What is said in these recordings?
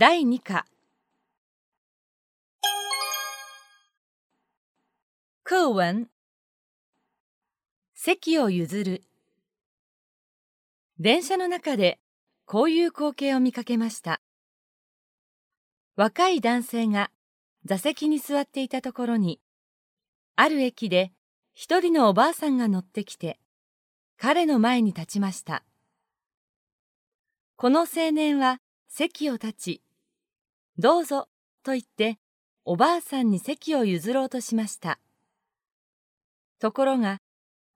第2課。課文。席を譲る。電車の中でこういう光景を見かけました。若い男性が座席に座っていたところにある駅で一人のおばあさんが乗ってきて彼の前に立ちました。この青年は席を立ちどうぞと言っておばあさんに席を譲ろうとしました。ところが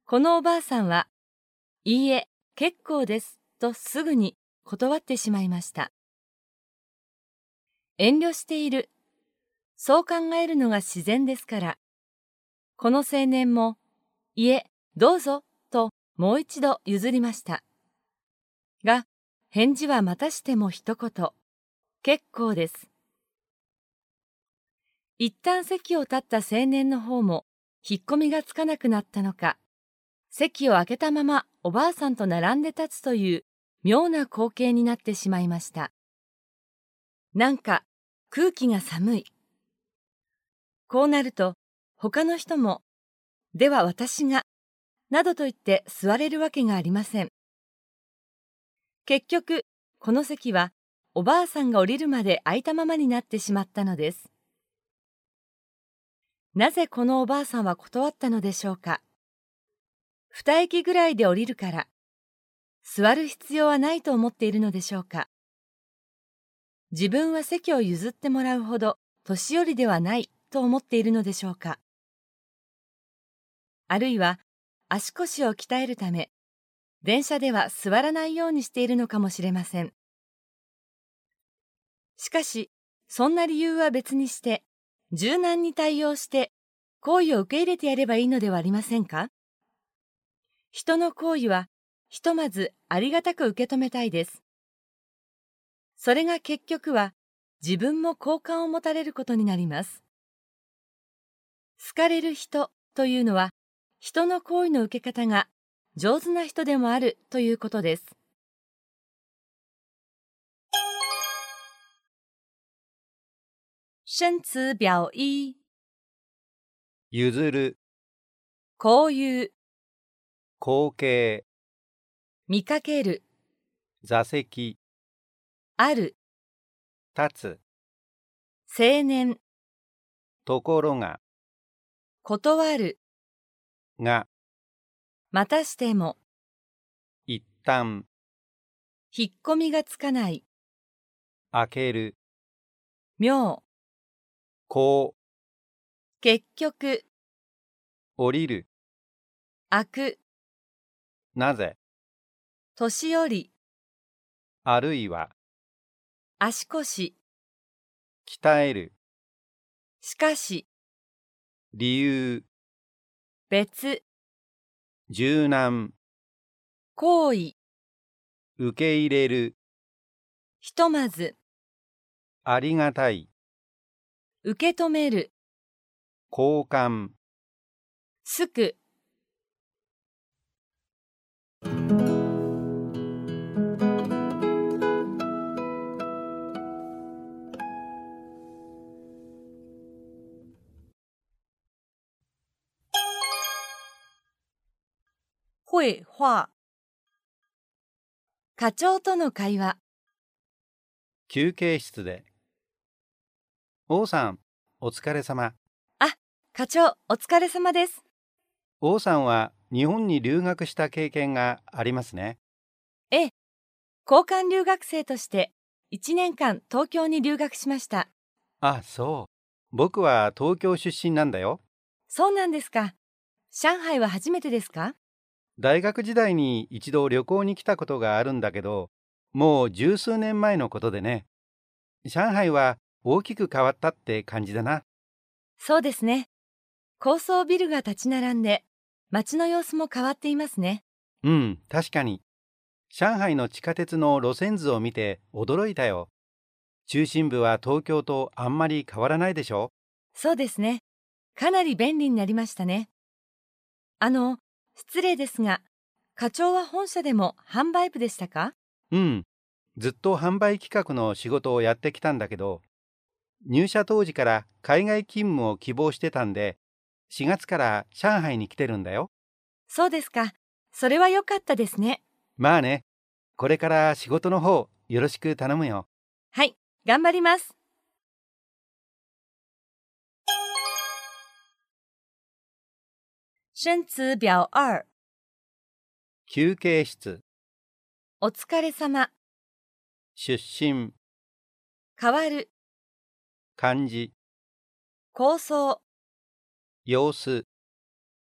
このおばあさんは「いいえ結構です」とすぐに断ってしまいました。遠慮している。そう考えるのが自然ですから。この青年も「いえどうぞ」ともう一度譲りました。が返事はまたしても一言。結構です。一旦席を立った青年の方も引っ込みがつかなくなったのか、席を空けたままおばあさんと並んで立つという妙な光景になってしまいました。なんか空気が寒い。こうなると他の人も、では私が、などと言って座れるわけがありません。結局、この席はおばあさんが降りるまで空いたままになってしまったのです。なぜこのおばあさんは断ったのでしょうか？二駅ぐらいで降りるから、座る必要はないと思っているのでしょうか？自分は席を譲ってもらうほど年寄りではないと思っているのでしょうか？あるいは足腰を鍛えるため、電車では座らないようにしているのかもしれません。しかし、そんな理由は別にして、柔軟に対応して行為を受け入れてやればいいのではありませんか？人の行為はひとまずありがたく受け止めたいです。それが結局は自分も好感を持たれることになります。好かれる人というのは人の行為の受け方が上手な人でもあるということです。生詞表一。譲る、こういう。後継、見かける。座席、ある。立つ、青年。ところが、断る。が、またしても。一旦、引っ込みがつかない。開ける、妙こう、結局。降りる、開く。なぜ、年寄り。あるいは、足腰。鍛える、しかし。理由、別。柔軟、行為。受け入れる、ひとまず。ありがたい、受け止める。交換、すく。绘画課長との会話。休憩室で。王さん、お疲れ様。あ、課長お疲れ様です王さんは日本に留学した経験がありますね。ええ交換留学生として1年間東京に留学しましたあ、そう。僕は東京出身なんだよ。そうなんですか上海は初めてですか？大学時代に一度旅行に来たことがあるんだけど、もう十数年前のことでね。上海は大きく変わったって感じだな。そうですね高層ビルが立ち並んで街の様子も変わっていますねうん、確かに。上海の地下鉄の路線図を見て驚いたよ。中心部は東京とあんまり変わらないでしょ？そうですねかなり便利になりましたねあの失礼ですが課長は本社でも販売部でしたか？うん。ずっと販売企画の仕事をやってきたんだけど、入社当時から海外勤務を希望してたんで、4月から上海に来てるんだよ。そうですか。それは良かったですね。まあね、これから仕事の方よろしく頼むよ。はい、頑張ります。生词表二、休憩室、お疲れ様、出身、変わる、漢字、構想、様子、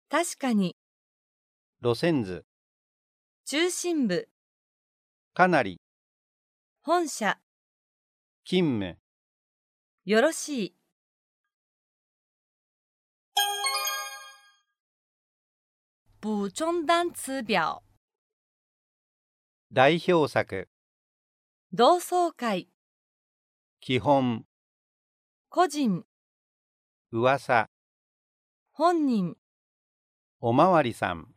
確かに、路線図、中心部、かなり、本社、勤務、よろしい。補充单词表、代表作、同窓会、基本、個人、噂、本人、おまわりさん、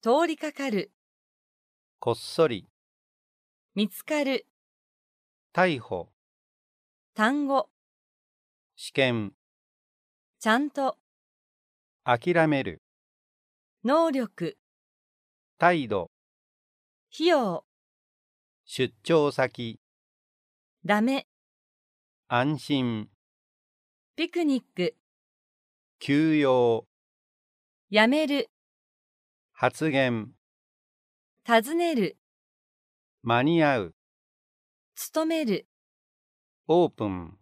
通りかかる、こっそり、見つかる、逮捕、単語、試験、ちゃんと、諦める、能力、態度、費用、出張先、ダメ、安心、ピクニック、休養、やめる、発言、尋ねる、間に合う、勤める。オープン。